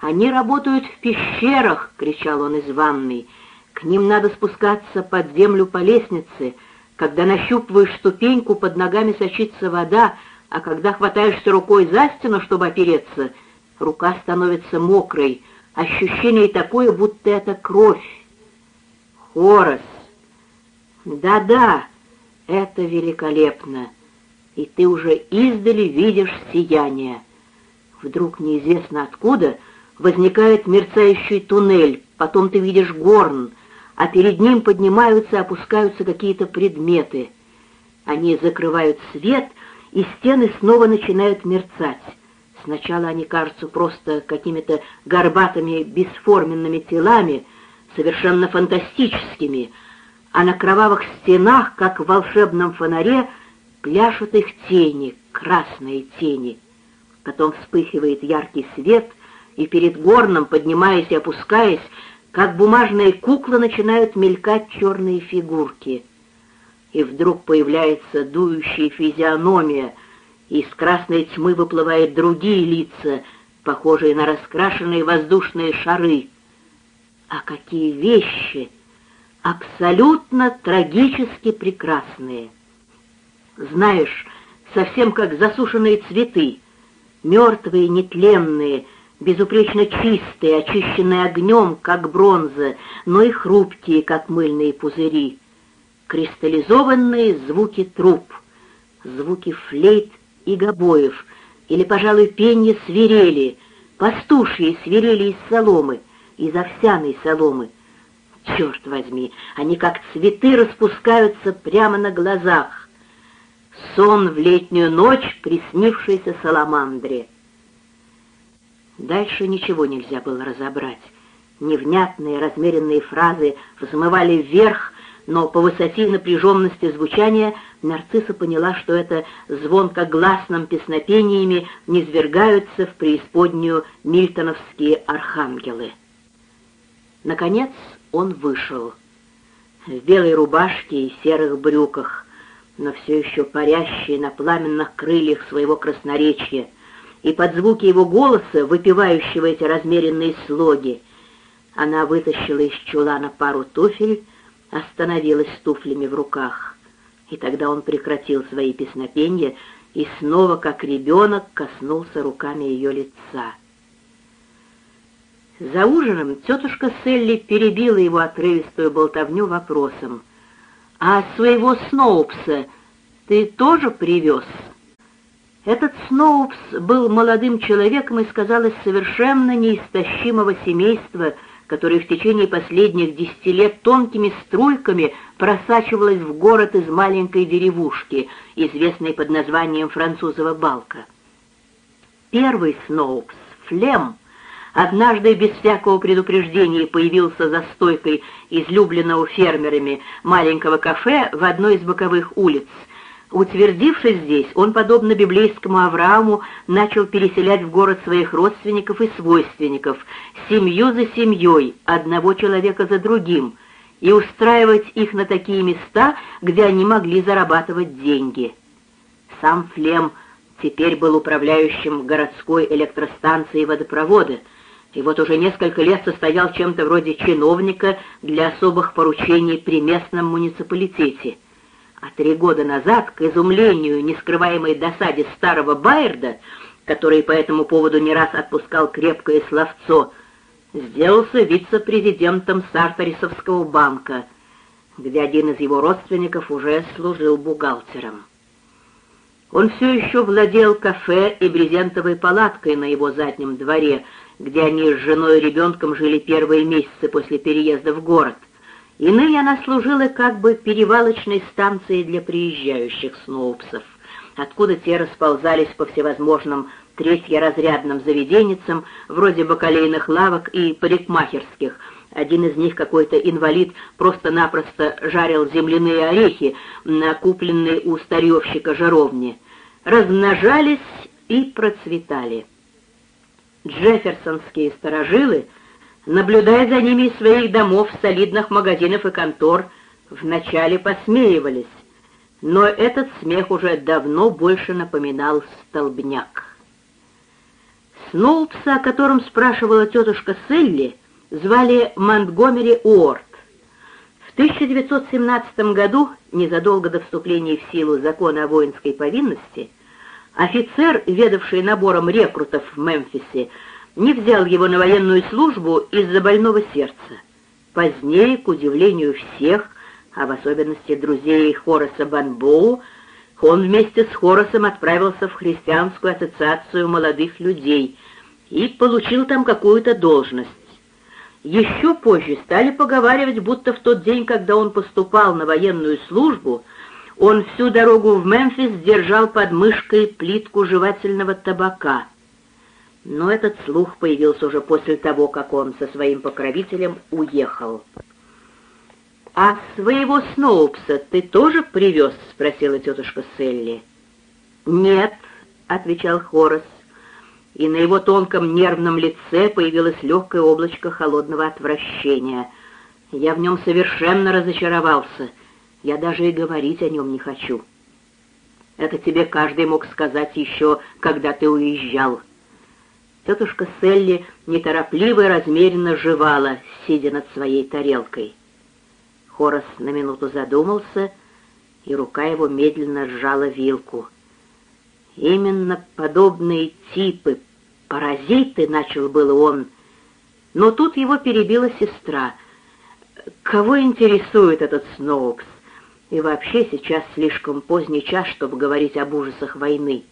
«Они работают в пещерах!» — кричал он из ванной. «К ним надо спускаться под землю по лестнице. Когда нащупываешь ступеньку, под ногами сочится вода, а когда хватаешься рукой за стену, чтобы опереться, рука становится мокрой. Ощущение такое, будто это кровь. Хорос! Да-да, это великолепно. И ты уже издали видишь сияние. Вдруг неизвестно откуда возникает мерцающий туннель, потом ты видишь горн, а перед ним поднимаются и опускаются какие-то предметы. Они закрывают свет, и стены снова начинают мерцать. Сначала они кажутся просто какими-то горбатыми бесформенными телами, совершенно фантастическими, а на кровавых стенах, как в волшебном фонаре, пляшут их тени, красные тени. Потом вспыхивает яркий свет, и перед горном, поднимаясь и опускаясь, как бумажные куклы начинают мелькать черные фигурки. И вдруг появляется дующая физиономия, и из красной тьмы выплывают другие лица, похожие на раскрашенные воздушные шары. А какие вещи! Абсолютно трагически прекрасные! Знаешь, совсем как засушенные цветы, мертвые, нетленные — безупречно чистые, очищенные огнем, как бронза, но и хрупкие, как мыльные пузыри. Кристаллизованные звуки труб, звуки флейт и гобоев, или, пожалуй, пенье свирели, пастушьи свирели из соломы, из овсяной соломы. Черт возьми, они как цветы распускаются прямо на глазах. Сон в летнюю ночь, приснившийся саламандре — Дальше ничего нельзя было разобрать. Невнятные, размеренные фразы взмывали вверх, но по высоте и напряженности звучания нарцисса поняла, что это звонко-гласным песнопениями низвергаются в преисподнюю мильтоновские архангелы. Наконец он вышел. В белой рубашке и серых брюках, но все еще парящий на пламенных крыльях своего красноречия — и под звуки его голоса, выпивающего эти размеренные слоги, она вытащила из чулана пару туфель, остановилась с туфлями в руках. И тогда он прекратил свои песнопения и снова, как ребенок, коснулся руками ее лица. За ужином тетушка Селли перебила его отрывистую болтовню вопросом. «А своего Сноупса ты тоже привез?» Этот Сноупс был молодым человеком из, казалось, совершенно неистощимого семейства, которое в течение последних десяти лет тонкими струйками просачивалось в город из маленькой деревушки, известной под названием Французова Балка. Первый Сноупс, Флем, однажды без всякого предупреждения появился за стойкой излюбленного фермерами маленького кафе в одной из боковых улиц — Утвердившись здесь, он, подобно библейскому Аврааму, начал переселять в город своих родственников и свойственников, семью за семьей, одного человека за другим, и устраивать их на такие места, где они могли зарабатывать деньги. Сам Флем теперь был управляющим городской электростанцией водопровода, и вот уже несколько лет состоял чем-то вроде чиновника для особых поручений при местном муниципалитете — а три года назад, к изумлению нескрываемой досаде старого Байерда, который по этому поводу не раз отпускал крепкое словцо, сделался вице-президентом Сарторисовского банка, где один из его родственников уже служил бухгалтером. Он все еще владел кафе и брезентовой палаткой на его заднем дворе, где они с женой и ребенком жили первые месяцы после переезда в город. Иные она служила как бы перевалочной станцией для приезжающих сноупсов, откуда те расползались по всевозможным третьеразрядным заведенницам, вроде бакалейных лавок и парикмахерских. Один из них, какой-то инвалид, просто-напросто жарил земляные орехи, накупленные у старьевщика жаровни. Размножались и процветали. Джефферсонские сторожилы — наблюдая за ними из своих домов, солидных магазинов и контор, вначале посмеивались, но этот смех уже давно больше напоминал столбняк. Сноупса, о котором спрашивала тетушка Селли, звали Монтгомери Уорд. В 1917 году, незадолго до вступления в силу закона о воинской повинности, офицер, ведавший набором рекрутов в Мемфисе, не взял его на военную службу из-за больного сердца. Позднее, к удивлению всех, а в особенности друзей Хораса Банбоу, он вместе с Хорасом отправился в Христианскую ассоциацию молодых людей и получил там какую-то должность. Еще позже стали поговаривать, будто в тот день, когда он поступал на военную службу, он всю дорогу в Мемфис держал под мышкой плитку жевательного табака. Но этот слух появился уже после того, как он со своим покровителем уехал. «А своего Сноупса ты тоже привез?» — спросила тетушка Селли. «Нет», — отвечал Хорас, и на его тонком нервном лице появилось легкое облачко холодного отвращения. «Я в нем совершенно разочаровался. Я даже и говорить о нем не хочу. Это тебе каждый мог сказать еще, когда ты уезжал». Тетушка Селли неторопливо и размеренно жевала, сидя над своей тарелкой. Хорос на минуту задумался, и рука его медленно сжала вилку. Именно подобные типы, паразиты, начал было он, но тут его перебила сестра. Кого интересует этот Сноукс? И вообще сейчас слишком поздний час, чтобы говорить об ужасах войны.